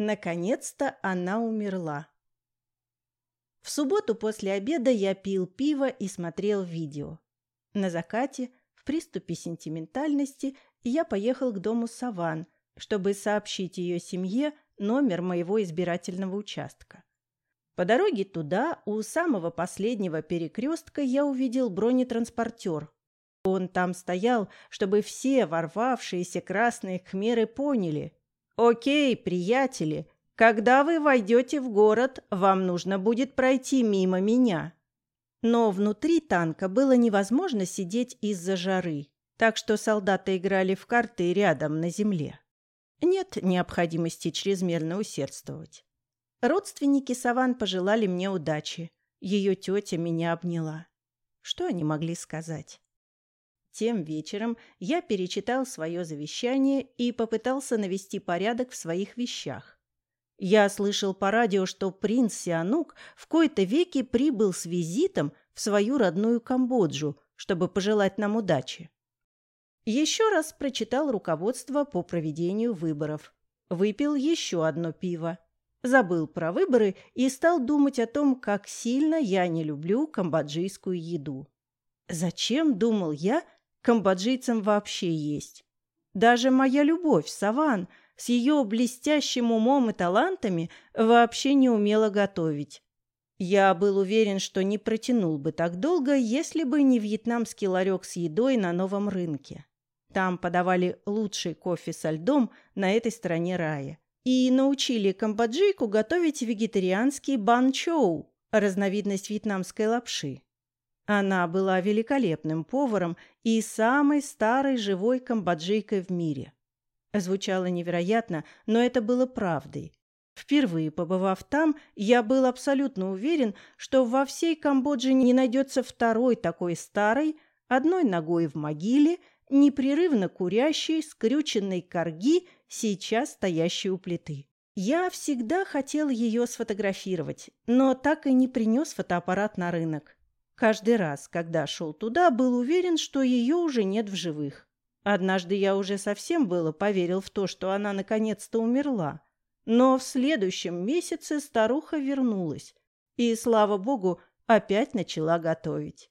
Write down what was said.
Наконец-то она умерла. В субботу после обеда я пил пиво и смотрел видео. На закате, в приступе сентиментальности, я поехал к дому Саван, чтобы сообщить ее семье номер моего избирательного участка. По дороге туда, у самого последнего перекрестка, я увидел бронетранспортер. Он там стоял, чтобы все ворвавшиеся красные кхмеры поняли. «Окей, приятели, когда вы войдете в город, вам нужно будет пройти мимо меня». Но внутри танка было невозможно сидеть из-за жары, так что солдаты играли в карты рядом на земле. Нет необходимости чрезмерно усердствовать. Родственники Саван пожелали мне удачи. Ее тетя меня обняла. Что они могли сказать? Тем вечером я перечитал свое завещание и попытался навести порядок в своих вещах. Я слышал по радио, что принц Сианук в кои-то веки прибыл с визитом в свою родную Камбоджу, чтобы пожелать нам удачи. Еще раз прочитал руководство по проведению выборов. Выпил еще одно пиво. Забыл про выборы и стал думать о том, как сильно я не люблю камбоджийскую еду. Зачем, думал я, камбоджийцам вообще есть. Даже моя любовь, Саван, с ее блестящим умом и талантами, вообще не умела готовить. Я был уверен, что не протянул бы так долго, если бы не вьетнамский ларек с едой на новом рынке. Там подавали лучший кофе со льдом на этой стороне рая. И научили камбоджийку готовить вегетарианский бан-чоу, разновидность вьетнамской лапши. Она была великолепным поваром и самой старой живой камбоджийкой в мире. Звучало невероятно, но это было правдой. Впервые побывав там, я был абсолютно уверен, что во всей Камбодже не найдется второй такой старой, одной ногой в могиле, непрерывно курящей, скрюченной корги, сейчас стоящей у плиты. Я всегда хотел ее сфотографировать, но так и не принес фотоаппарат на рынок. Каждый раз, когда шел туда, был уверен, что ее уже нет в живых. Однажды я уже совсем было поверил в то, что она наконец-то умерла. Но в следующем месяце старуха вернулась и, слава богу, опять начала готовить.